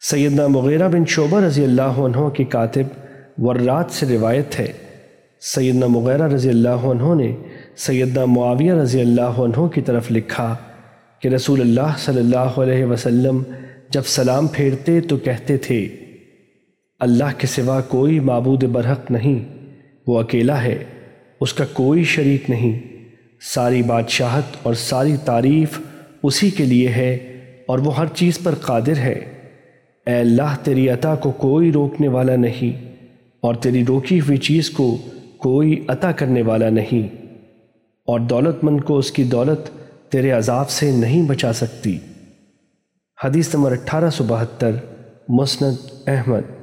سیدنا مغیرہ بن شعبہ رضی اللہ عنہ کی کاتب ورات سے روایت ہے۔ سیدنا مغیرہ رضی اللہ عنہ نے سیدنا معاویہ رضی اللہ عنہ کی طرف لکھا کہ رسول اللہ صلی اللہ علیہ وسلم جب سلام پھیرتے تو کہتے تھے، اللہ کے سوا کوئی معبود برحق نہیں، وہ اکیلا ہے، اس کا کوئی شریک نہیں۔ ساری بادشاہت اور ساری تعریف اسی کے لیے ہے اور وہ ہر چیز پر قادر ہے۔ اے اللہ، تیری عطا کو کوئی روکنے والا نہیں، اور تیری روکی ہوئی چیز کو کوئی عطا کرنے والا نہیں، اور دولت مند کو اس کی دولت تیرے عذاب سے نہیں بچا سکتی۔ حدیث نمبر اٹھارہ سو بہتر، مسند احمد۔